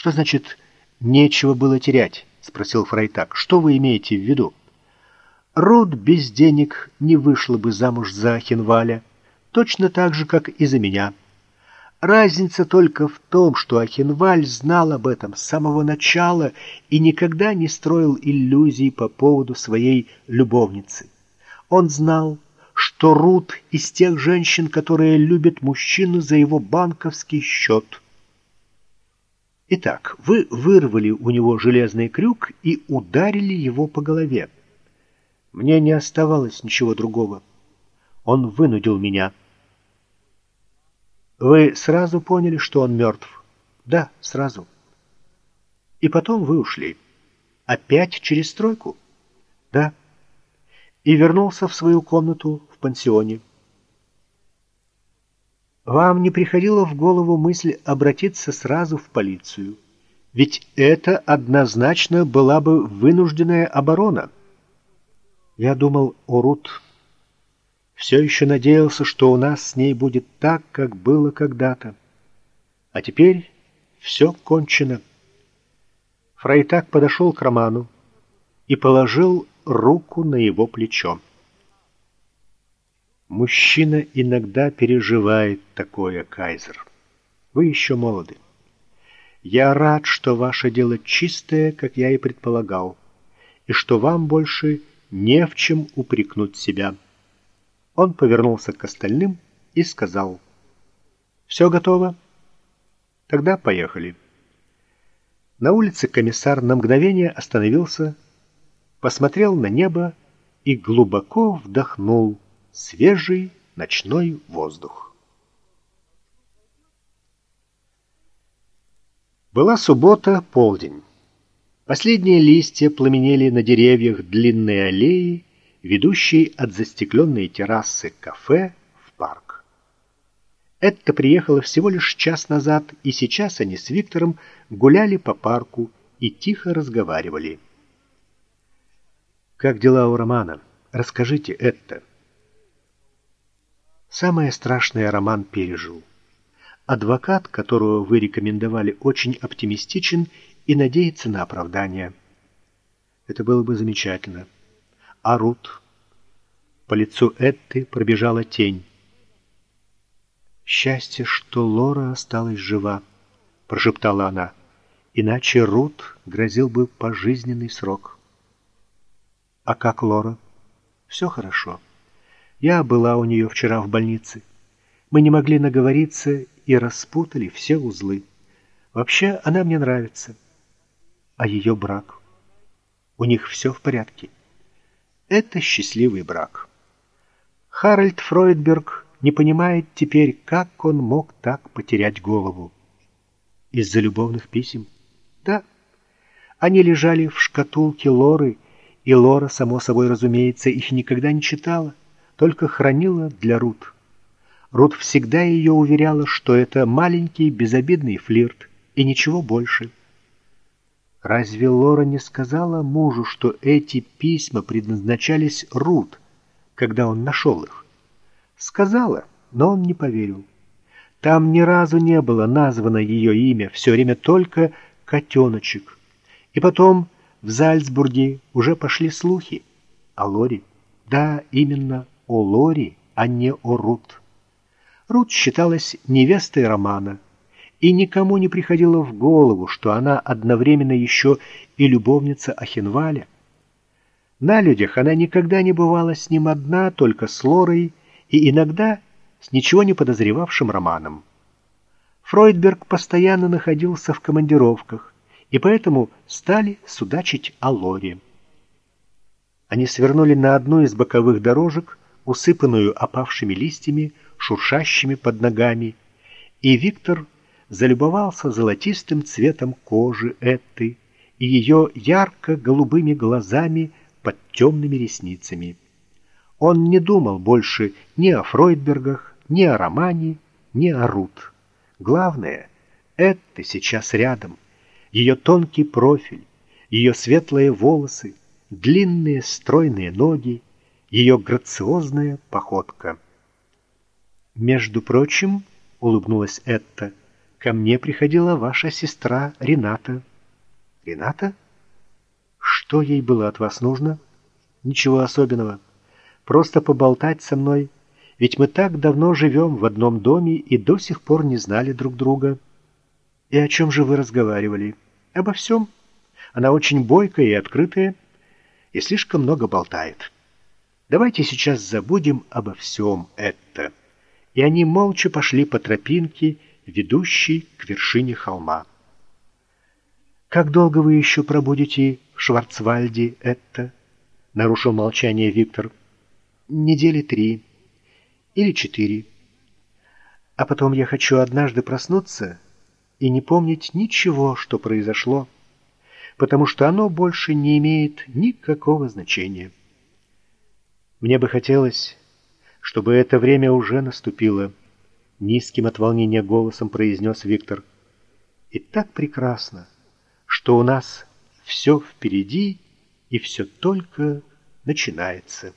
Что значит «нечего было терять»? Спросил Фрайтак. Что вы имеете в виду? Рут без денег не вышла бы замуж за Ахинваля, точно так же, как и за меня. Разница только в том, что Ахинваль знал об этом с самого начала и никогда не строил иллюзий по поводу своей любовницы. Он знал, что Рут из тех женщин, которые любят мужчину за его банковский счет. Итак, вы вырвали у него железный крюк и ударили его по голове. Мне не оставалось ничего другого. Он вынудил меня. Вы сразу поняли, что он мертв? Да, сразу. И потом вы ушли. Опять через стройку? Да. И вернулся в свою комнату в пансионе. Вам не приходила в голову мысль обратиться сразу в полицию? Ведь это однозначно была бы вынужденная оборона. Я думал о Рут. Все еще надеялся, что у нас с ней будет так, как было когда-то. А теперь все кончено. Фрайтак подошел к Роману и положил руку на его плечо. Мужчина иногда переживает такое, Кайзер. Вы еще молоды. Я рад, что ваше дело чистое, как я и предполагал, и что вам больше не в чем упрекнуть себя. Он повернулся к остальным и сказал, «Все готово? Тогда поехали». На улице комиссар на мгновение остановился, посмотрел на небо и глубоко вдохнул свежий ночной воздух. Была суббота, полдень. Последние листья пламенели на деревьях длинной аллеи, ведущей от застекленной террасы кафе в парк. Этта приехала всего лишь час назад, и сейчас они с Виктором гуляли по парку и тихо разговаривали. «Как дела у Романа? Расскажите это». Самое страшное Роман пережил. Адвокат, которого вы рекомендовали, очень оптимистичен и надеется на оправдание. Это было бы замечательно. А Рут? По лицу Этты пробежала тень. «Счастье, что Лора осталась жива», — прошептала она. «Иначе Рут грозил бы пожизненный срок». «А как Лора?» «Все хорошо. Я была у нее вчера в больнице. Мы не могли наговориться и распутали все узлы. Вообще, она мне нравится» а ее брак. У них все в порядке. Это счастливый брак. Харальд Фройдберг не понимает теперь, как он мог так потерять голову. Из-за любовных писем? Да. Они лежали в шкатулке Лоры, и Лора, само собой разумеется, их никогда не читала, только хранила для Рут. Рут всегда ее уверяла, что это маленький безобидный флирт и ничего больше. Разве Лора не сказала мужу, что эти письма предназначались Рут, когда он нашел их? Сказала, но он не поверил. Там ни разу не было названо ее имя, все время только «котеночек». И потом в Зальцбурге уже пошли слухи о Лоре. Да, именно о Лоре, а не о Рут. Рут считалась невестой Романа, и никому не приходило в голову, что она одновременно еще и любовница Ахенваля. На людях она никогда не бывала с ним одна, только с Лорой и иногда с ничего не подозревавшим Романом. Фройдберг постоянно находился в командировках, и поэтому стали судачить о Лоре. Они свернули на одну из боковых дорожек, усыпанную опавшими листьями, шуршащими под ногами, и Виктор залюбовался золотистым цветом кожи Этты и ее ярко-голубыми глазами под темными ресницами. Он не думал больше ни о Фройдбергах, ни о романе, ни о Рут. Главное, это сейчас рядом. Ее тонкий профиль, ее светлые волосы, длинные стройные ноги, ее грациозная походка. «Между прочим», — улыбнулась Этта, — ко мне приходила ваша сестра Рената». «Рената? Что ей было от вас нужно?» «Ничего особенного. Просто поболтать со мной. Ведь мы так давно живем в одном доме и до сих пор не знали друг друга». «И о чем же вы разговаривали?» «Обо всем. Она очень бойкая и открытая, и слишком много болтает. Давайте сейчас забудем обо всем это». И они молча пошли по тропинке, ведущей к вершине холма. «Как долго вы еще пробудете в Шварцвальде это?» — нарушил молчание Виктор. «Недели три или четыре. А потом я хочу однажды проснуться и не помнить ничего, что произошло, потому что оно больше не имеет никакого значения. Мне бы хотелось, чтобы это время уже наступило, низким от волнения голосом произнес Виктор. И так прекрасно, что у нас все впереди и все только начинается.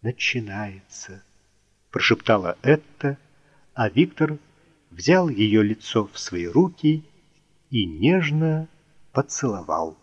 Начинается, прошептала Этта, а Виктор взял ее лицо в свои руки и нежно поцеловал.